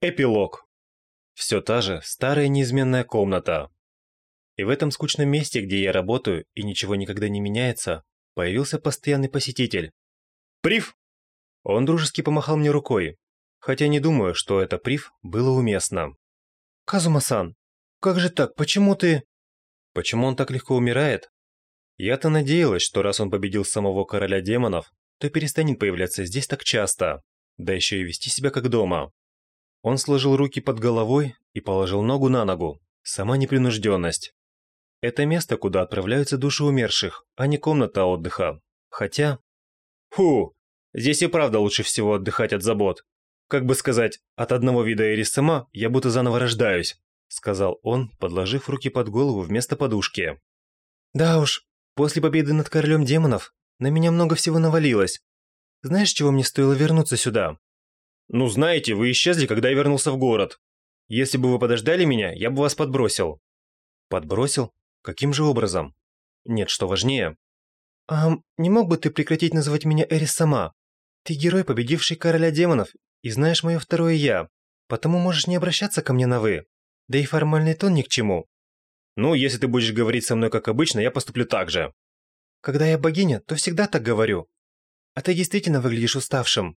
Эпилог. Все та же старая неизменная комната. И в этом скучном месте, где я работаю и ничего никогда не меняется, появился постоянный посетитель. «Прив!» Он дружески помахал мне рукой, хотя не думаю, что это прив было уместно. «Казума-сан, как же так, почему ты...» Почему он так легко умирает? Я-то надеялась, что раз он победил самого короля демонов, то перестанет появляться здесь так часто, да еще и вести себя как дома. Он сложил руки под головой и положил ногу на ногу. Сама непринужденность. Это место, куда отправляются души умерших, а не комната отдыха. Хотя... Фу, здесь и правда лучше всего отдыхать от забот. Как бы сказать, от одного вида эрисама я будто заново рождаюсь, сказал он, подложив руки под голову вместо подушки. Да уж, после победы над королем демонов на меня много всего навалилось. Знаешь, чего мне стоило вернуться сюда? «Ну, знаете, вы исчезли, когда я вернулся в город. Если бы вы подождали меня, я бы вас подбросил». «Подбросил? Каким же образом?» «Нет, что важнее». «Ам, не мог бы ты прекратить называть меня Эрис сама? Ты герой, победивший короля демонов, и знаешь мое второе «я», потому можешь не обращаться ко мне на «вы». Да и формальный тон ни к чему». «Ну, если ты будешь говорить со мной как обычно, я поступлю так же». «Когда я богиня, то всегда так говорю. А ты действительно выглядишь уставшим.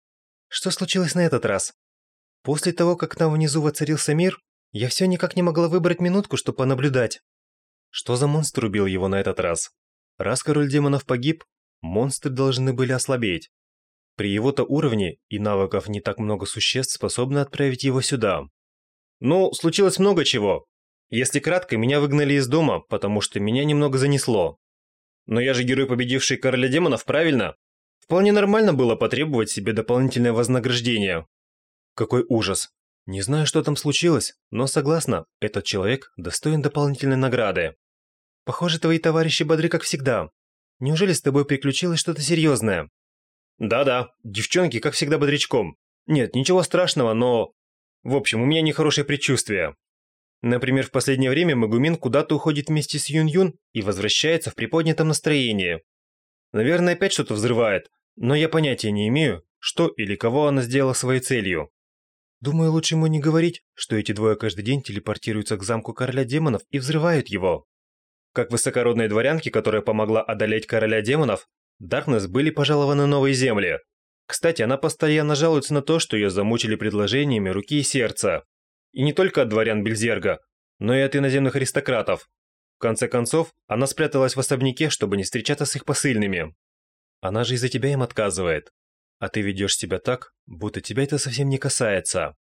Что случилось на этот раз? После того, как там внизу воцарился мир, я все никак не могла выбрать минутку, чтобы понаблюдать. Что за монстр убил его на этот раз? Раз король демонов погиб, монстры должны были ослабеть. При его-то уровне и навыков не так много существ способны отправить его сюда. Ну, случилось много чего. Если кратко, меня выгнали из дома, потому что меня немного занесло. Но я же герой, победивший короля демонов, правильно? Вполне нормально было потребовать себе дополнительное вознаграждение. Какой ужас. Не знаю, что там случилось, но согласна, этот человек достоин дополнительной награды. Похоже, твои товарищи бодры как всегда. Неужели с тобой приключилось что-то серьезное? Да-да, девчонки как всегда бодрячком. Нет, ничего страшного, но... В общем, у меня нехорошее предчувствие. Например, в последнее время Магумин куда-то уходит вместе с Юн-Юн и возвращается в приподнятом настроении. Наверное, опять что-то взрывает, но я понятия не имею, что или кого она сделала своей целью. Думаю, лучше ему не говорить, что эти двое каждый день телепортируются к замку короля демонов и взрывают его. Как высокородные дворянки, которая помогла одолеть короля демонов, Даркнесс были пожалованы новые земли. Кстати, она постоянно жалуется на то, что ее замучили предложениями руки и сердца. И не только от дворян Бельзерга, но и от иноземных аристократов. В конце концов, она спряталась в особняке, чтобы не встречаться с их посыльными. Она же из-за тебя им отказывает. А ты ведешь себя так, будто тебя это совсем не касается.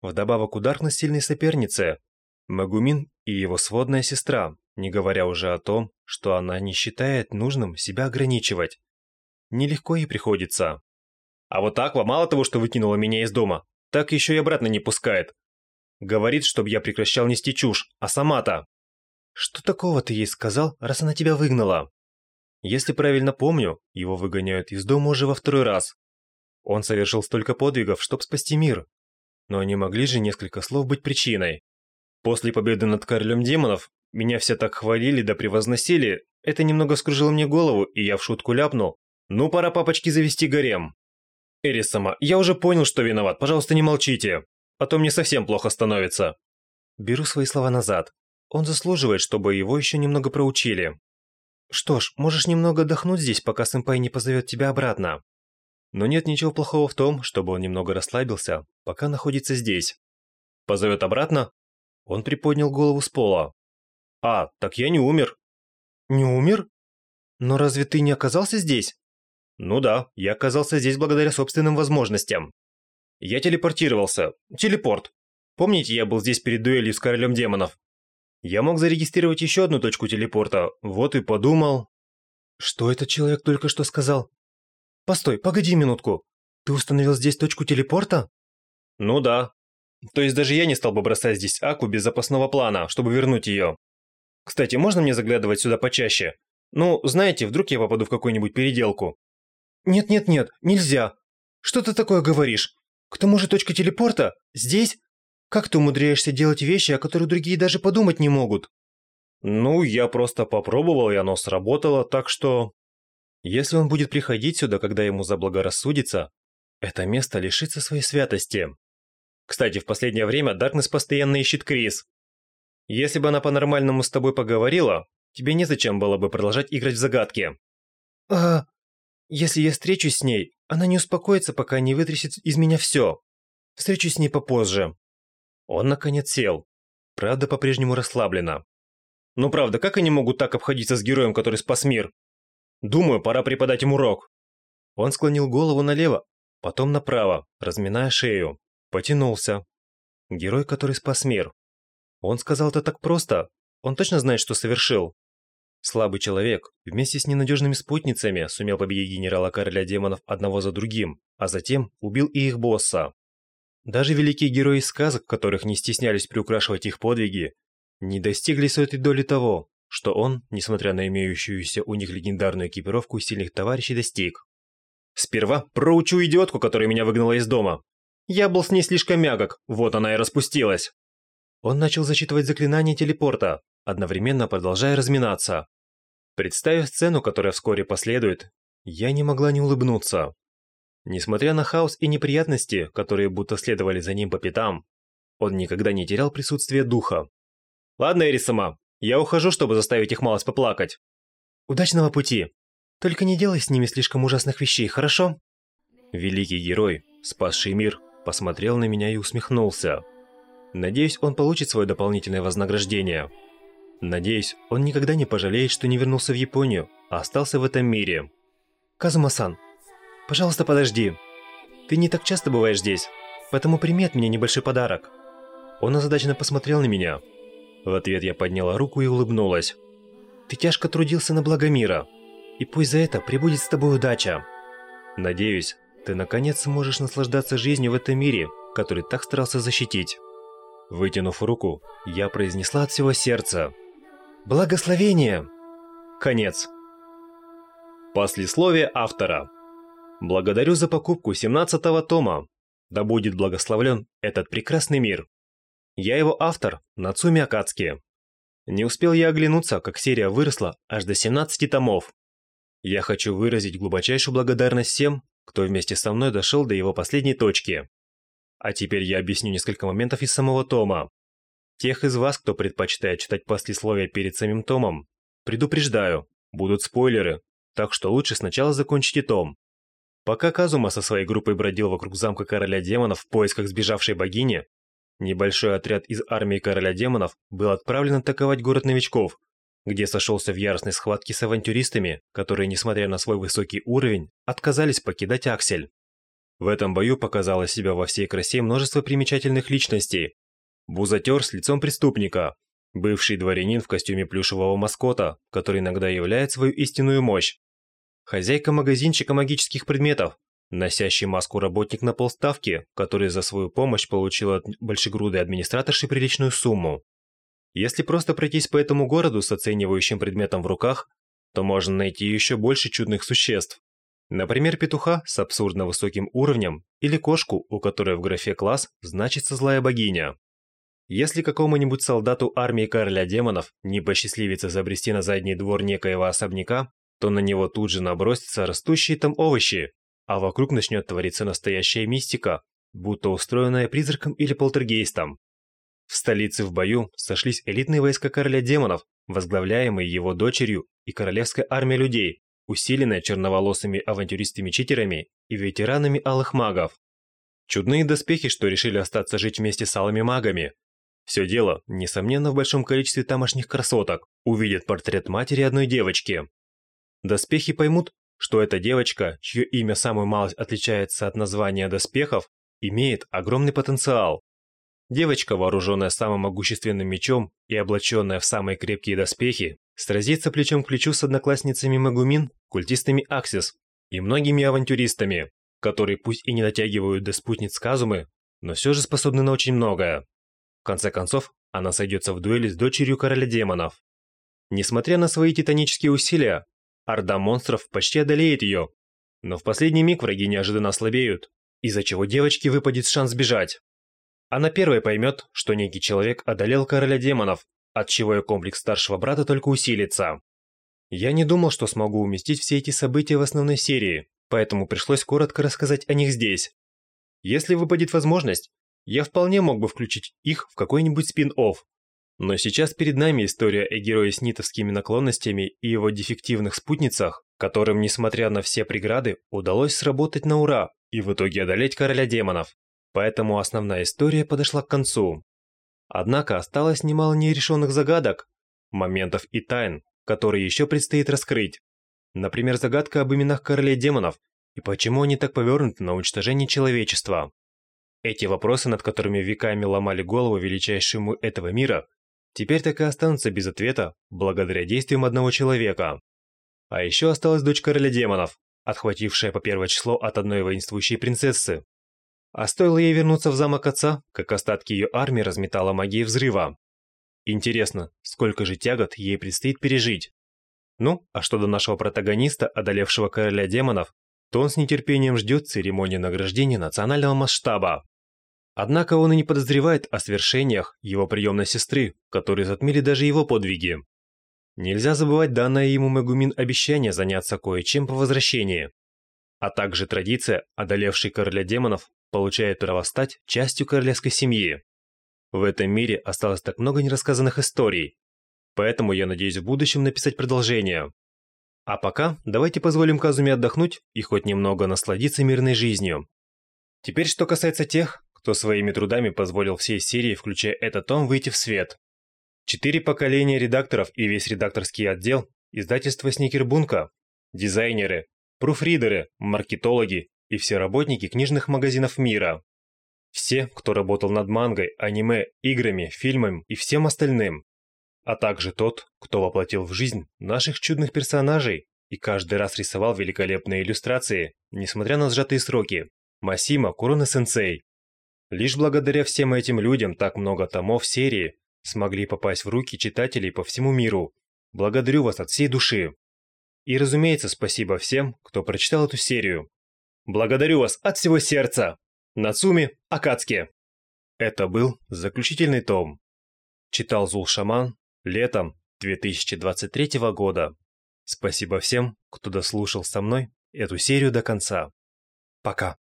Вдобавок ударность сильной соперницы. Магумин и его сводная сестра, не говоря уже о том, что она не считает нужным себя ограничивать. Нелегко ей приходится. А вот Аква мало того, что выкинула меня из дома, так еще и обратно не пускает. Говорит, чтобы я прекращал нести чушь, а сама-то... Что такого ты ей сказал, раз она тебя выгнала? Если правильно помню, его выгоняют из дома уже во второй раз. Он совершил столько подвигов, чтобы спасти мир. Но не могли же несколько слов быть причиной. После победы над королем демонов меня все так хвалили да превозносили, это немного скружило мне голову, и я в шутку ляпнул. Ну, пора папочки завести гарем. Эрисама, я уже понял, что виноват, пожалуйста, не молчите. А то мне совсем плохо становится. Беру свои слова назад. Он заслуживает, чтобы его еще немного проучили. Что ж, можешь немного отдохнуть здесь, пока сэмпай не позовет тебя обратно. Но нет ничего плохого в том, чтобы он немного расслабился, пока находится здесь. Позовет обратно? Он приподнял голову с пола. А, так я не умер. Не умер? Но разве ты не оказался здесь? Ну да, я оказался здесь благодаря собственным возможностям. Я телепортировался. Телепорт. Помните, я был здесь перед дуэлью с королем демонов? Я мог зарегистрировать еще одну точку телепорта, вот и подумал... Что этот человек только что сказал? Постой, погоди минутку. Ты установил здесь точку телепорта? Ну да. То есть даже я не стал бы бросать здесь Аку без запасного плана, чтобы вернуть ее. Кстати, можно мне заглядывать сюда почаще? Ну, знаете, вдруг я попаду в какую-нибудь переделку. Нет-нет-нет, нельзя. Что ты такое говоришь? К тому же точка телепорта здесь как ты умудряешься делать вещи, о которых другие даже подумать не могут? Ну, я просто попробовал, и оно сработало, так что... Если он будет приходить сюда, когда ему заблагорассудится, это место лишится своей святости. Кстати, в последнее время Даркнесс постоянно ищет Крис. Если бы она по-нормальному с тобой поговорила, тебе незачем было бы продолжать играть в загадки. А, если я встречусь с ней, она не успокоится, пока не вытрясет из меня все. Встречусь с ней попозже. Он наконец сел. Правда, по-прежнему расслаблена. Ну правда, как они могут так обходиться с героем, который спас мир? Думаю, пора преподать им урок. Он склонил голову налево, потом направо, разминая шею. Потянулся. Герой, который спас мир. Он сказал это так просто. Он точно знает, что совершил. Слабый человек вместе с ненадежными спутницами сумел победить генерала-короля демонов одного за другим, а затем убил и их босса. Даже великие герои сказок, которых не стеснялись приукрашивать их подвиги, не достигли сотой доли того, что он, несмотря на имеющуюся у них легендарную экипировку сильных товарищей, достиг. Сперва проучу идиотку, которая меня выгнала из дома. Я был с ней слишком мягок, вот она и распустилась. Он начал зачитывать заклинание телепорта, одновременно продолжая разминаться. Представив сцену, которая вскоре последует, я не могла не улыбнуться. Несмотря на хаос и неприятности, которые будто следовали за ним по пятам, он никогда не терял присутствие духа. «Ладно, Эрисама, я ухожу, чтобы заставить их малость поплакать». «Удачного пути. Только не делай с ними слишком ужасных вещей, хорошо?» Великий герой, спасший мир, посмотрел на меня и усмехнулся. Надеюсь, он получит свое дополнительное вознаграждение. Надеюсь, он никогда не пожалеет, что не вернулся в Японию, а остался в этом мире. Казума-сан, пожалуйста, подожди. Ты не так часто бываешь здесь, поэтому прими от меня небольшой подарок. Он озадаченно посмотрел на меня. В ответ я подняла руку и улыбнулась. Ты тяжко трудился на благо мира, и пусть за это прибудет с тобой удача. Надеюсь, ты наконец сможешь наслаждаться жизнью в этом мире, который так старался защитить. Вытянув руку, я произнесла от всего сердца Благословение! Конец. Послесловие автора. Благодарю за покупку 17-го тома. Да будет благословлен этот прекрасный мир. Я его автор, Нацуми Акацки. Не успел я оглянуться, как серия выросла аж до 17 томов. Я хочу выразить глубочайшую благодарность всем, кто вместе со мной дошел до его последней точки. А теперь я объясню несколько моментов из самого тома. Тех из вас, кто предпочитает читать послесловие перед самим томом, предупреждаю, будут спойлеры, так что лучше сначала закончите том. Пока Казума со своей группой бродил вокруг замка короля демонов в поисках сбежавшей богини, небольшой отряд из армии короля демонов был отправлен атаковать город новичков, где сошелся в яростной схватке с авантюристами, которые, несмотря на свой высокий уровень, отказались покидать Аксель. В этом бою показало себя во всей красе множество примечательных личностей, Бузатер с лицом преступника. Бывший дворянин в костюме плюшевого маскота, который иногда являет свою истинную мощь. Хозяйка магазинчика магических предметов, носящий маску работник на полставки, который за свою помощь получил от большегрудой администраторши приличную сумму. Если просто пройтись по этому городу с оценивающим предметом в руках, то можно найти еще больше чудных существ. Например, петуха с абсурдно высоким уровнем или кошку, у которой в графе «класс» значится злая богиня. Если какому-нибудь солдату армии короля демонов не посчастливится забрести на задний двор некоего особняка, то на него тут же набросятся растущие там овощи, а вокруг начнет твориться настоящая мистика, будто устроенная призраком или полтергейстом. В столице в бою сошлись элитные войска короля демонов, возглавляемые его дочерью и королевская армия людей, усиленная черноволосыми авантюристами-читерами и ветеранами алых магов. Чудные доспехи, что решили остаться жить вместе с алыми магами, все дело, несомненно, в большом количестве тамошних красоток. Увидят портрет матери одной девочки. Доспехи поймут, что эта девочка, чье имя самую малость отличается от названия доспехов, имеет огромный потенциал. Девочка, вооруженная самым могущественным мечом и облаченная в самые крепкие доспехи, сразится плечом к плечу с одноклассницами Магумин, культистами Аксис и многими авантюристами, которые пусть и не дотягивают до спутниц Казумы, но все же способны на очень многое. В конце концов, она сойдется в дуэли с дочерью короля демонов. Несмотря на свои титанические усилия, орда монстров почти одолеет ее. Но в последний миг враги неожиданно ослабеют, из-за чего девочке выпадет шанс бежать. Она первой поймет, что некий человек одолел короля демонов, от чего ее комплекс старшего брата только усилится. Я не думал, что смогу уместить все эти события в основной серии, поэтому пришлось коротко рассказать о них здесь. Если выпадет возможность, я вполне мог бы включить их в какой-нибудь спин-офф. Но сейчас перед нами история о герое с нитовскими наклонностями и его дефективных спутницах, которым, несмотря на все преграды, удалось сработать на ура и в итоге одолеть короля демонов. Поэтому основная история подошла к концу. Однако осталось немало нерешенных загадок, моментов и тайн, которые еще предстоит раскрыть. Например, загадка об именах королей демонов и почему они так повернуты на уничтожение человечества. Эти вопросы, над которыми веками ломали голову величайшему этого мира, теперь так и останутся без ответа благодаря действиям одного человека. А еще осталась дочь короля демонов, отхватившая по первое число от одной воинствующей принцессы. А стоило ей вернуться в замок отца, как остатки ее армии разметала магией взрыва. Интересно, сколько же тягот ей предстоит пережить? Ну, а что до нашего протагониста, одолевшего короля демонов, то он с нетерпением ждет церемонии награждения национального масштаба. Однако он и не подозревает о свершениях его приемной сестры, которые затмили даже его подвиги. Нельзя забывать данное ему Мегумин обещание заняться кое-чем по возвращении. А также традиция, одолевший короля демонов, получает право стать частью королевской семьи. В этом мире осталось так много нерассказанных историй, поэтому я надеюсь в будущем написать продолжение. А пока давайте позволим Казуме отдохнуть и хоть немного насладиться мирной жизнью. Теперь что касается тех, кто своими трудами позволил всей серии, включая этот том, выйти в свет. Четыре поколения редакторов и весь редакторский отдел, издательство Сникербунка, дизайнеры, пруфридеры, маркетологи и все работники книжных магазинов мира. Все, кто работал над мангой, аниме, играми, фильмом и всем остальным. А также тот, кто воплотил в жизнь наших чудных персонажей и каждый раз рисовал великолепные иллюстрации, несмотря на сжатые сроки. Масима Куроне-сенсей. Лишь благодаря всем этим людям так много томов серии смогли попасть в руки читателей по всему миру. Благодарю вас от всей души. И, разумеется, спасибо всем, кто прочитал эту серию. Благодарю вас от всего сердца. Нацуми Акацки. Это был заключительный том. Читал Зул Шаман летом 2023 года. Спасибо всем, кто дослушал со мной эту серию до конца. Пока.